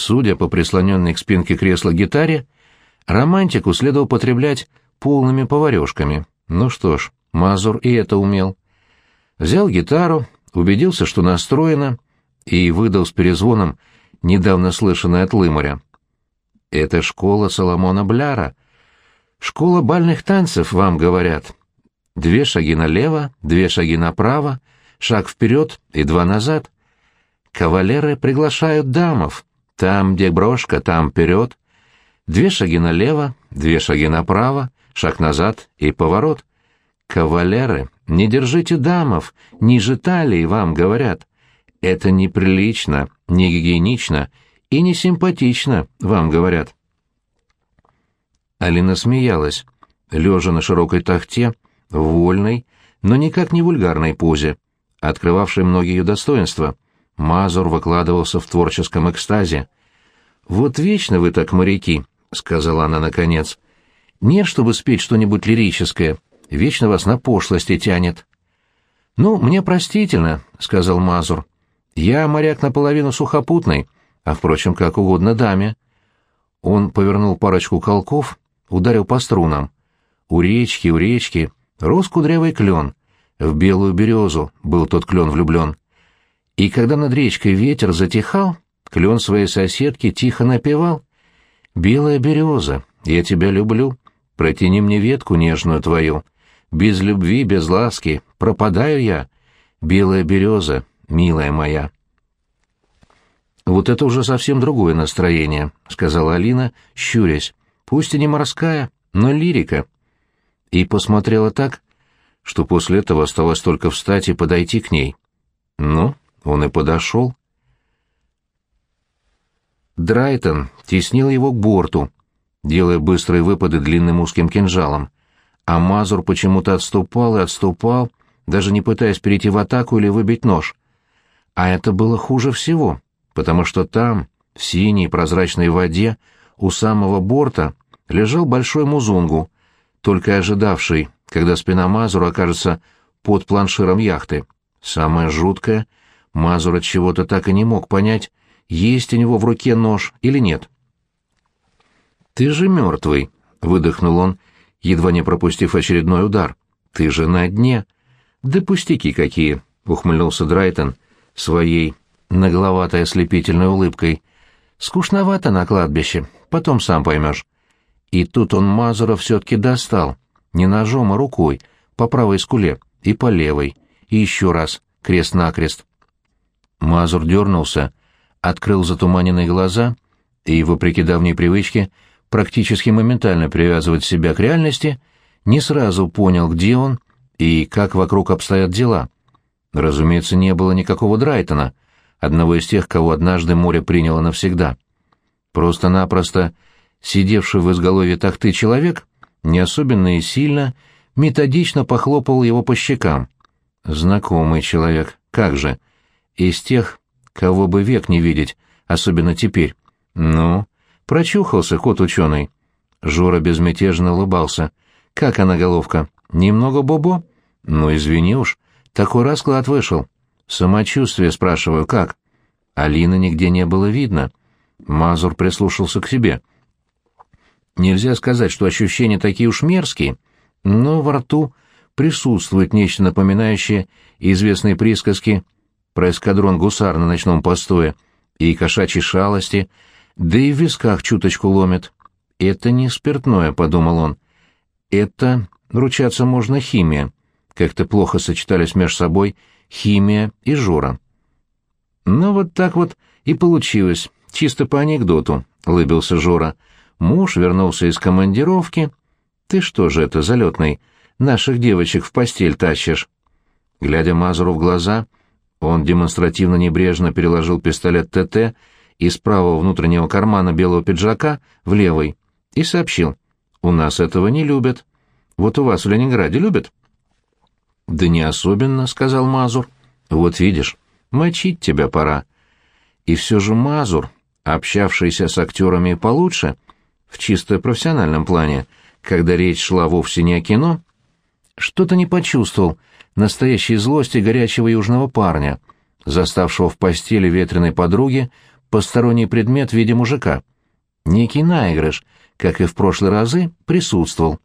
Судя по прислоненной к спинке кресла гитаре, романтику следовало потреблять полными поварешками. Ну что ж, Мазур и это умел. Взял гитару, убедился, что настроена, и выдал с перезвоном недавно слышанное от Лымаря. «Это школа Соломона Бляра. Школа бальных танцев, вам говорят. Две шаги налево, две шаги направо, шаг вперед и два назад. Кавалеры приглашают дамов. Там, где брошка, там вперед. Две шаги налево, две шаги направо, шаг назад и поворот. Кавалеры, не держите дамов, ниже талии, вам говорят. Это неприлично, не гигиенично и не симпатично, вам говорят. Алина смеялась, лежа на широкой тахте, в вольной, но никак не вульгарной позе, открывавшей многие ее достоинства. Мазур выкладывался в творческом экстазе. «Вот вечно вы так, моряки», — сказала она наконец. «Нет, чтобы спеть что-нибудь лирическое. Вечно вас на пошлости тянет». «Ну, мне простительно», — сказал Мазур. «Я моряк наполовину сухопутный, а, впрочем, как угодно даме». Он повернул парочку колков, ударил по струнам. У речки, у речки рос кудрявый клен. В белую березу был тот клен влюблен. И когда над речкой ветер затихал, клен своей соседки тихо напевал. «Белая береза, я тебя люблю, протяни мне ветку нежную твою. Без любви, без ласки пропадаю я. Белая береза, милая моя». «Вот это уже совсем другое настроение», — сказала Алина, щурясь. «Пусть и не морская, но лирика». И посмотрела так, что после этого осталось только встать и подойти к ней. Ну, он и подошел. Драйтон теснил его к борту, делая быстрые выпады длинным узким кинжалом, а Мазур почему-то отступал и отступал, даже не пытаясь перейти в атаку или выбить нож. А это было хуже всего, потому что там, в синей прозрачной воде, у самого борта, лежал большой музунгу, только ожидавший, когда спина Мазура окажется под планширом яхты. Самое жуткое, Мазур от чего-то так и не мог понять, есть у него в руке нож или нет. «Ты же мертвый», — выдохнул он, едва не пропустив очередной удар. «Ты же на дне». «Да пустяки какие», — ухмыльнулся Драйтон своей нагловатой ослепительной улыбкой. «Скучновато на кладбище, потом сам поймешь». И тут он Мазура все-таки достал, не ножом, а рукой, по правой скуле и по левой, и еще раз, крест-накрест. Мазур дернулся, открыл затуманенные глаза и, вопреки давней привычке, практически моментально привязывать себя к реальности, не сразу понял, где он и как вокруг обстоят дела. Разумеется, не было никакого Драйтона, одного из тех, кого однажды море приняло навсегда. Просто-напросто сидевший в изголовье тахты человек, не особенно и сильно, методично похлопал его по щекам. Знакомый человек, как же, из тех, кого бы век не видеть, особенно теперь. Ну, прочухался кот ученый. Жора безмятежно улыбался. Как она, головка? Немного бобо? Ну, извини уж, такой расклад вышел. Самочувствие, спрашиваю, как? Алины нигде не было видно. Мазур прислушался к себе. Нельзя сказать, что ощущения такие уж мерзкие, но во рту присутствует нечто напоминающее известные присказки про эскадрон гусар на ночном постое и кошачьи шалости, да и в висках чуточку ломит. «Это не спиртное», — подумал он. «Это, ручаться можно, химия». Как-то плохо сочетались между собой химия и Жора. «Ну вот так вот и получилось, чисто по анекдоту», — улыбился Жора. Муж вернулся из командировки. Ты что же это, залетный, наших девочек в постель тащишь? Глядя Мазуру в глаза, он демонстративно небрежно переложил пистолет ТТ из правого внутреннего кармана белого пиджака в левый и сообщил. «У нас этого не любят. Вот у вас в Ленинграде любят?» «Да не особенно», — сказал Мазур. «Вот видишь, мочить тебя пора». И все же Мазур, общавшийся с актерами получше, — в чисто профессиональном плане, когда речь шла вовсе не о кино, что-то не почувствовал настоящей злости горячего южного парня, заставшего в постели ветреной подруги посторонний предмет в виде мужика. Некий наигрыш, как и в прошлые разы, присутствовал.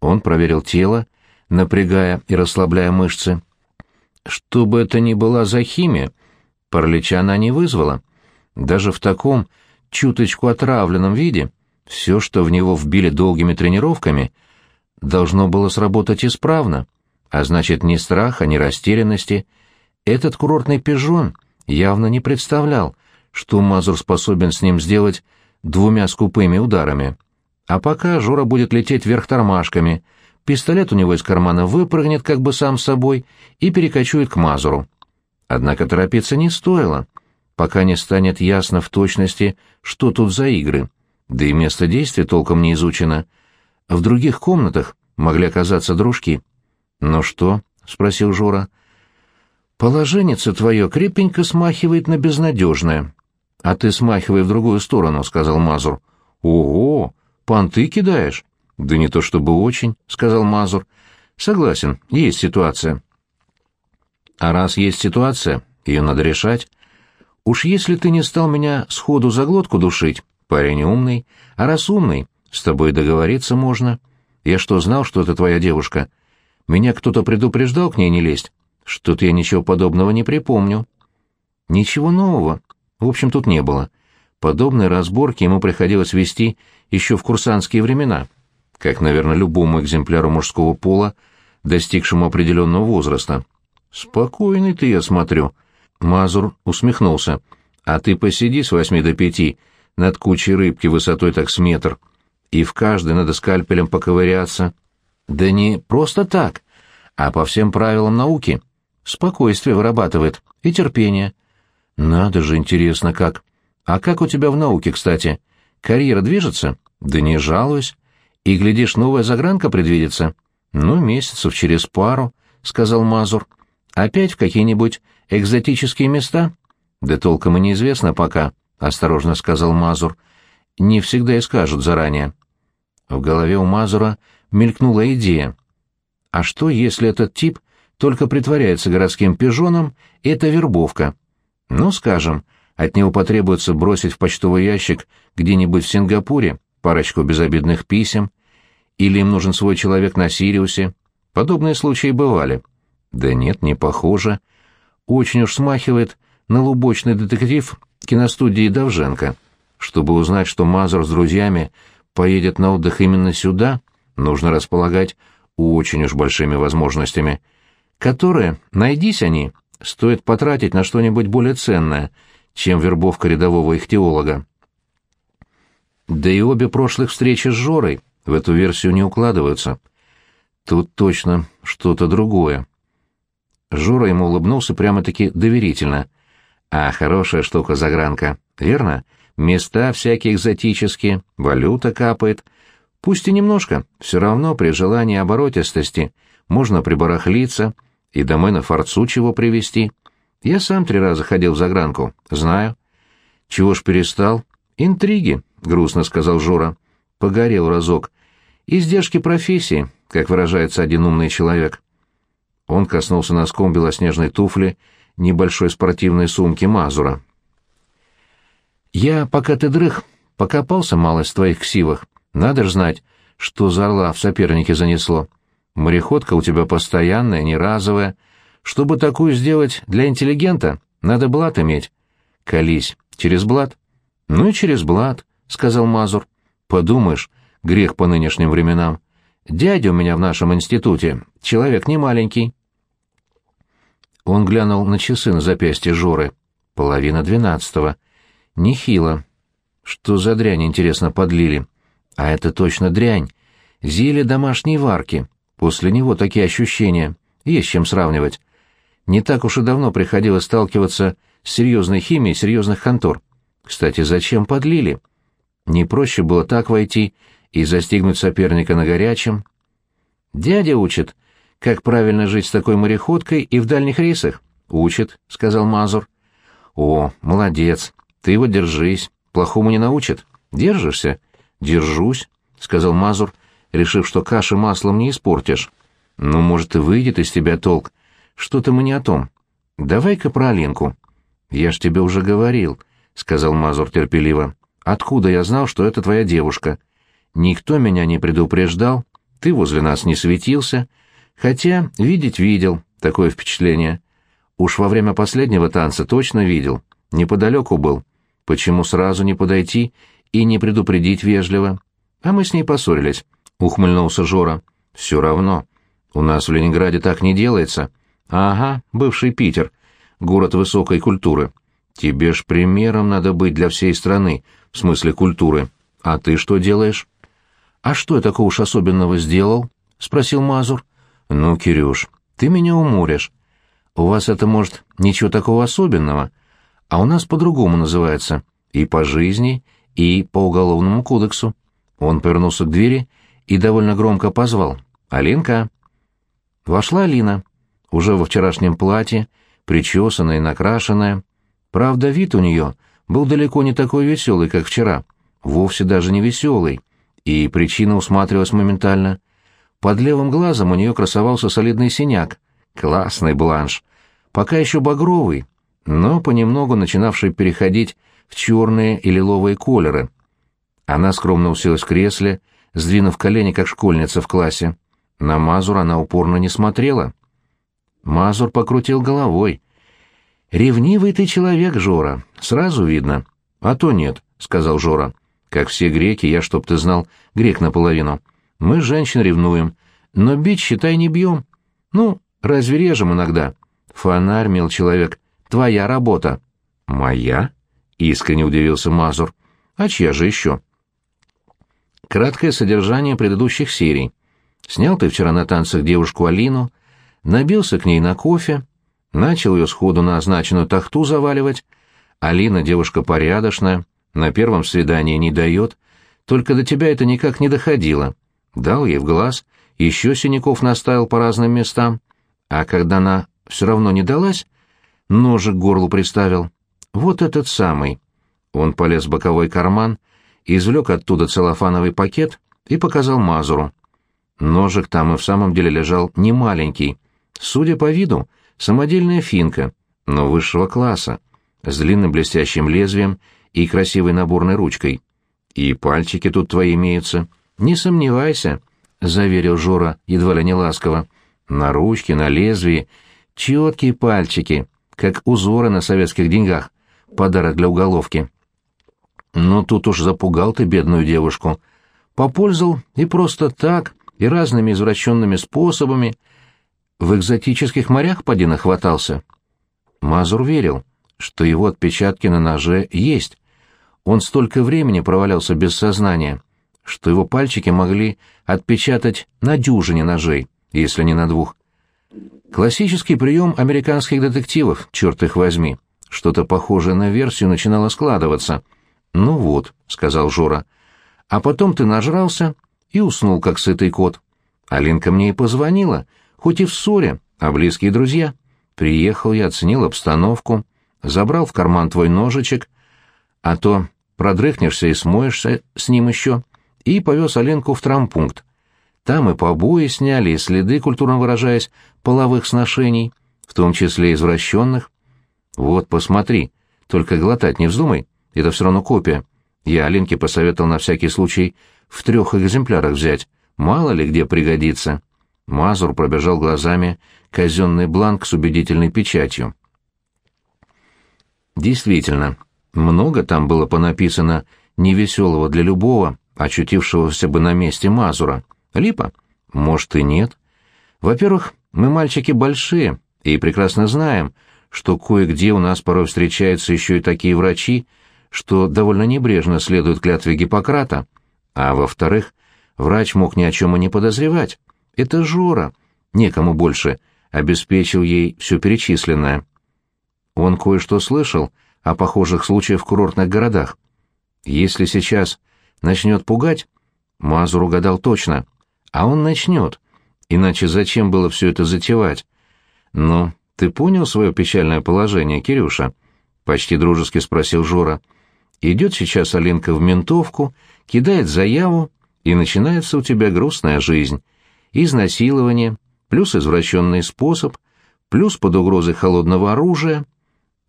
Он проверил тело, напрягая и расслабляя мышцы. Что бы это ни была за химия, паралича она не вызвала. Даже в таком чуточку отравленном виде все, что в него вбили долгими тренировками, должно было сработать исправно, а значит, ни страха, ни растерянности. Этот курортный пижон явно не представлял, что Мазур способен с ним сделать двумя скупыми ударами. А пока Жора будет лететь вверх тормашками, пистолет у него из кармана выпрыгнет как бы сам собой и перекочует к Мазуру. Однако торопиться не стоило, пока не станет ясно в точности, что тут за игры, да и место действия толком не изучено. В других комнатах могли оказаться дружки. «Ну что?» — спросил Жора. «Положенница твое крепенько смахивает на безнадежное». «А ты смахивай в другую сторону», — сказал Мазур. «Ого! Понты кидаешь?» «Да не то чтобы очень», — сказал Мазур. «Согласен, есть ситуация». А раз есть ситуация, ее надо решать. Уж если ты не стал меня сходу за глотку душить, парень умный, а раз умный, с тобой договориться можно. Я что, знал, что это твоя девушка? Меня кто-то предупреждал к ней не лезть? Что-то я ничего подобного не припомню. Ничего нового. В общем, тут не было. Подобные разборки ему приходилось вести еще в курсантские времена, как, наверное, любому экземпляру мужского пола, достигшему определенного возраста. «Спокойный ты, я смотрю». Мазур усмехнулся. «А ты посиди с восьми до пяти над кучей рыбки высотой так с метр, и в каждой надо скальпелем поковыряться. Да не просто так, а по всем правилам науки. Спокойствие вырабатывает и терпение. Надо же, интересно как. А как у тебя в науке, кстати? Карьера движется? Да не жалуюсь. И, глядишь, новая загранка предвидится? Ну, месяцев через пару, — сказал Мазур. Опять в какие-нибудь экзотические места? Да толком и неизвестно пока, осторожно сказал Мазур. Не всегда и скажут заранее. В голове у Мазура мелькнула идея. А что, если этот тип только притворяется городским пижоном, и это вербовка? Ну, скажем, от него потребуется бросить в почтовый ящик где-нибудь в Сингапуре парочку безобидных писем, или им нужен свой человек на Сириусе. Подобные случаи бывали. Да нет, не похоже. Очень уж смахивает на лубочный детектив киностудии Давженко. Чтобы узнать, что Мазур с друзьями поедет на отдых именно сюда, нужно располагать очень уж большими возможностями, которые, найдись они, стоит потратить на что-нибудь более ценное, чем вербовка рядового ихтиолога. Да и обе прошлых встречи с Жорой в эту версию не укладываются. Тут точно что-то другое. Жура ему улыбнулся прямо-таки доверительно. «А, хорошая штука загранка, верно? Места всякие экзотические, валюта капает. Пусть и немножко, все равно при желании оборотистости можно прибарахлиться и домой на форцу чего привезти. Я сам три раза ходил в загранку, знаю». «Чего ж перестал?» «Интриги», — грустно сказал Жура. «Погорел разок. Издержки профессии», как выражается один умный человек. Он коснулся носком белоснежной туфли небольшой спортивной сумки Мазура. «Я, пока ты дрых, покопался малость в твоих ксивах. Надо ж знать, что за орла в сопернике занесло. Мореходка у тебя постоянная, не разовая. Чтобы такую сделать для интеллигента, надо блат иметь. Колись. Через блат?» «Ну и через блат», — сказал Мазур. «Подумаешь, грех по нынешним временам. Дядя у меня в нашем институте, человек не маленький». Он глянул на часы на запястье Жоры. Половина двенадцатого. Нехило. Что за дрянь, интересно, подлили? А это точно дрянь. Зелье домашней варки. После него такие ощущения. Есть чем сравнивать. Не так уж и давно приходилось сталкиваться с серьезной химией серьезных контор. Кстати, зачем подлили? Не проще было так войти и застигнуть соперника на горячем? Дядя учит, как правильно жить с такой мореходкой и в дальних рейсах? Учит, сказал Мазур. О, молодец. Ты его держись. Плохому не научит. Держишься? Держусь, сказал Мазур, решив, что каши маслом не испортишь. Ну, может, и выйдет из тебя толк. Что-то мы не о том. Давай-ка про Алинку. Я ж тебе уже говорил. сказал Мазур терпеливо. «Откуда я знал, что это твоя девушка? Никто меня не предупреждал, ты возле нас не светился, хотя видеть видел, такое впечатление. Уж во время последнего танца точно видел, неподалеку был. Почему сразу не подойти и не предупредить вежливо? А мы с ней поссорились», — ухмыльнулся Жора. «Все равно. У нас в Ленинграде так не делается. Ага, бывший Питер, город высокой культуры. Тебе ж примером надо быть для всей страны, в смысле культуры. А ты что делаешь?» «А что я такого уж особенного сделал?» — спросил Мазур. «Ну, Кирюш, ты меня уморишь. У вас это, может, ничего такого особенного, а у нас по-другому называется. И по жизни, и по уголовному кодексу». Он повернулся к двери и довольно громко позвал. «Алинка!» Вошла Алина, уже во вчерашнем платье, причесанная и накрашенная. Правда, вид у нее был далеко не такой веселый, как вчера, вовсе даже не веселый, и причина усматривалась моментально. Под левым глазом у нее красовался солидный синяк, классный бланш, пока еще багровый, но понемногу начинавший переходить в черные и лиловые колеры. Она скромно уселась в кресле, сдвинув колени, как школьница в классе. На Мазур она упорно не смотрела. Мазур покрутил головой. «Ревнивый ты человек, Жора, сразу видно». «А то нет», — сказал Жора. «Как все греки, я, чтоб ты знал, грек наполовину. Мы женщин ревнуем, но бить, считай, не бьем. Ну, разве режем иногда? Фонарь, мил человек, твоя работа». «Моя?» — искренне удивился Мазур. «А чья же еще?» Краткое содержание предыдущих серий. Снял ты вчера на танцах девушку Алину, набился к ней на кофе, начал ее сходу на означенную тахту заваливать. Алина девушка порядочная, на первом свидании не дает, только до тебя это никак не доходило. Дал ей в глаз, еще синяков наставил по разным местам, а когда она все равно не далась, ножик к горлу приставил. Вот этот самый. Он полез в боковой карман, извлек оттуда целлофановый пакет и показал Мазуру. Ножик там и в самом деле лежал не маленький, Судя по виду, самодельная финка, но высшего класса, с длинным блестящим лезвием и красивой наборной ручкой. И пальчики тут твои имеются. Не сомневайся, — заверил Жора едва ли не ласково. На ручке, на лезвии, четкие пальчики, как узоры на советских деньгах. Подарок для уголовки. Но тут уж запугал ты бедную девушку. Попользовал и просто так, и разными извращенными способами — в экзотических морях поди нахватался. Мазур верил, что его отпечатки на ноже есть. Он столько времени провалялся без сознания, что его пальчики могли отпечатать на дюжине ножей, если не на двух. Классический прием американских детективов, черт их возьми. Что-то похожее на версию начинало складываться. «Ну вот», — сказал Жора. «А потом ты нажрался и уснул, как сытый кот. Алинка мне и позвонила» хоть и в ссоре, а близкие друзья. Приехал я, оценил обстановку, забрал в карман твой ножичек, а то продрыхнешься и смоешься с ним еще, и повез Аленку в травмпункт. Там и побои сняли, и следы, культурно выражаясь, половых сношений, в том числе извращенных. Вот, посмотри, только глотать не вздумай, это все равно копия. Я Аленке посоветовал на всякий случай в трех экземплярах взять, мало ли где пригодится. Мазур пробежал глазами казенный бланк с убедительной печатью. Действительно, много там было понаписано невеселого для любого, очутившегося бы на месте Мазура. Липа? Может и нет. Во-первых, мы мальчики большие и прекрасно знаем, что кое-где у нас порой встречаются еще и такие врачи, что довольно небрежно следуют клятве Гиппократа. А во-вторых, врач мог ни о чем и не подозревать. Это Жора, некому больше, обеспечил ей все перечисленное. Он кое-что слышал о похожих случаях в курортных городах. Если сейчас начнет пугать, Мазур угадал точно, а он начнет, иначе зачем было все это затевать? Ну, ты понял свое печальное положение, Кирюша? Почти дружески спросил Жора. Идет сейчас Алинка в ментовку, кидает заяву, и начинается у тебя грустная жизнь изнасилование, плюс извращенный способ, плюс под угрозой холодного оружия.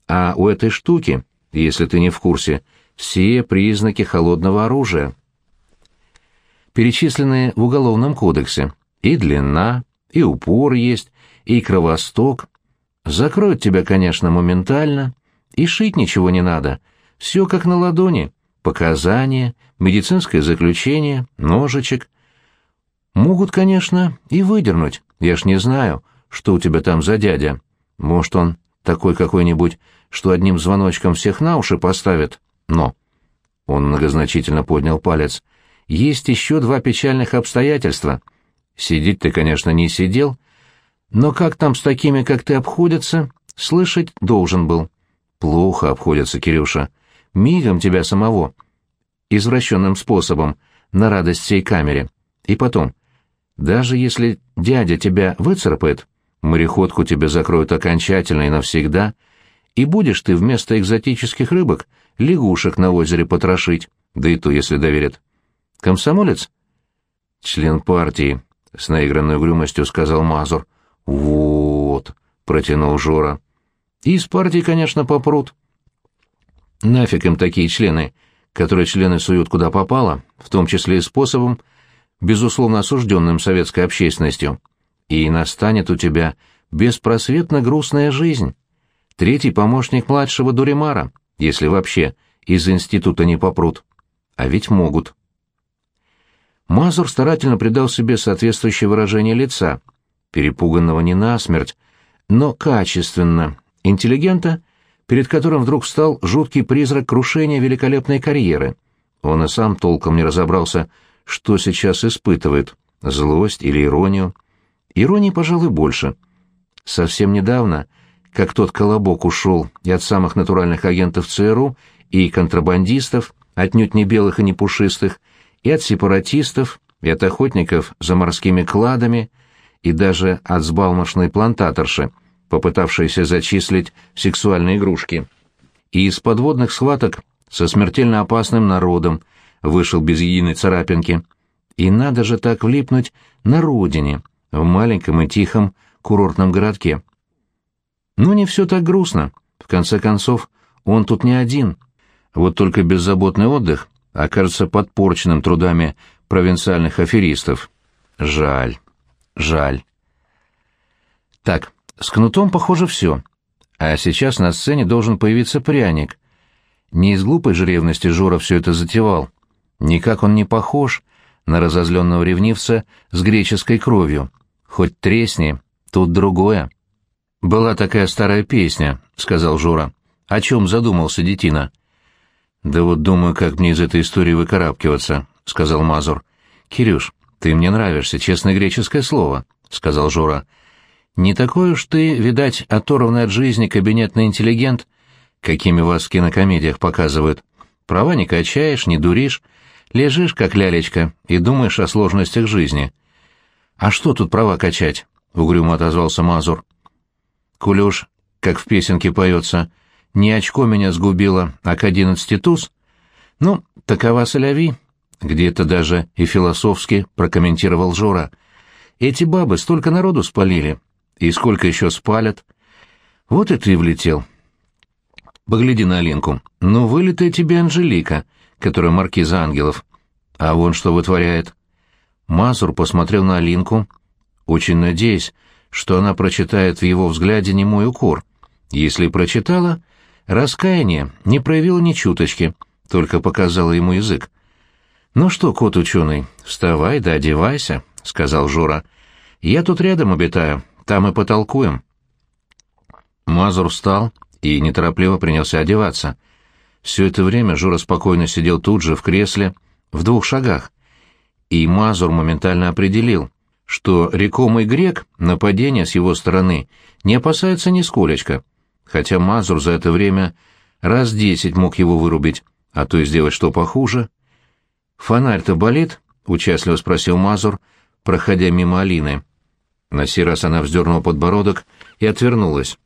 А у этой штуки если ты не в курсе, все признаки холодного оружия. Перечисленные в Уголовном кодексе. И длина, и упор есть, и кровосток. Закроют тебя, конечно, моментально, и шить ничего не надо. Все как на ладони. Показания, медицинское заключение, ножичек. Могут, конечно, и выдернуть. Я ж не знаю, что у тебя там за дядя. Может, он такой какой-нибудь, что одним звоночком всех на уши поставит. Но... Он многозначительно поднял палец. Есть еще два печальных обстоятельства. Сидеть ты, конечно, не сидел, но как там с такими, как ты, обходятся, слышать должен был. Плохо обходятся, Кирюша. Мигом тебя самого. Извращенным способом, на радость всей камере. И потом, даже если дядя тебя выцарапает, мореходку тебе закроют окончательно и навсегда, и будешь ты вместо экзотических рыбок лягушек на озере потрошить, да и то, если доверят. Комсомолец? Член партии, — с наигранной угрюмостью сказал Мазур. «Вот», — протянул Жора. «Из партии, конечно, попрут». «Нафиг им такие члены, которые члены суют куда попало, в том числе и способом, безусловно осужденным советской общественностью. И настанет у тебя беспросветно грустная жизнь. Третий помощник младшего Дуримара, если вообще из института не попрут. А ведь могут». Мазур старательно придал себе соответствующее выражение лица, перепуганного не насмерть, но качественно, интеллигента, перед которым вдруг встал жуткий призрак крушения великолепной карьеры. Он и сам толком не разобрался, что сейчас испытывает, злость или иронию. Иронии, пожалуй, больше. Совсем недавно, как тот колобок ушел и от самых натуральных агентов ЦРУ, и контрабандистов, отнюдь не белых и не пушистых, и от сепаратистов, и от охотников за морскими кладами, и даже от сбалмошной плантаторши, попытавшейся зачислить сексуальные игрушки. И из подводных схваток со смертельно опасным народом вышел без единой царапинки. И надо же так влипнуть на родине, в маленьком и тихом курортном городке. Но не все так грустно. В конце концов, он тут не один. Вот только беззаботный отдых окажется подпорченным трудами провинциальных аферистов. Жаль, жаль. Так, с кнутом, похоже, все. А сейчас на сцене должен появиться пряник. Не из глупой же ревности Жора все это затевал. Никак он не похож на разозленного ревнивца с греческой кровью. Хоть тресни, тут другое. «Была такая старая песня», — сказал Жора. «О чем задумался детина?» «Да вот думаю, как мне из этой истории выкарабкиваться», — сказал Мазур. «Кирюш, ты мне нравишься, честное греческое слово», — сказал Жора. «Не такой уж ты, видать, оторванный от жизни кабинетный интеллигент, какими вас в кинокомедиях показывают. Права не качаешь, не дуришь, лежишь, как лялечка, и думаешь о сложностях жизни». «А что тут права качать?» — угрюмо отозвался Мазур. «Кулюш, как в песенке поется, не очко меня сгубило, а к одиннадцати туз. Ну, такова соляви. Где-то даже и философски прокомментировал Жора. Эти бабы столько народу спалили. И сколько еще спалят. Вот и ты влетел. Погляди на Алинку. Ну, вылитая тебе Анжелика, которая маркиза ангелов. А вон что вытворяет. Мазур посмотрел на Алинку, очень надеясь, что она прочитает в его взгляде немой укор. Если прочитала, Раскаяние не проявило ни чуточки, только показало ему язык. «Ну что, кот ученый, вставай да одевайся», — сказал Жора. «Я тут рядом обитаю, там и потолкуем». Мазур встал и неторопливо принялся одеваться. Все это время Жора спокойно сидел тут же в кресле, в двух шагах. И Мазур моментально определил, что рекомый грек нападения с его стороны не опасается нисколечко хотя Мазур за это время раз десять мог его вырубить, а то и сделать что похуже. «Фонарь-то болит?» — участливо спросил Мазур, проходя мимо Алины. На сей раз она вздернула подбородок и отвернулась.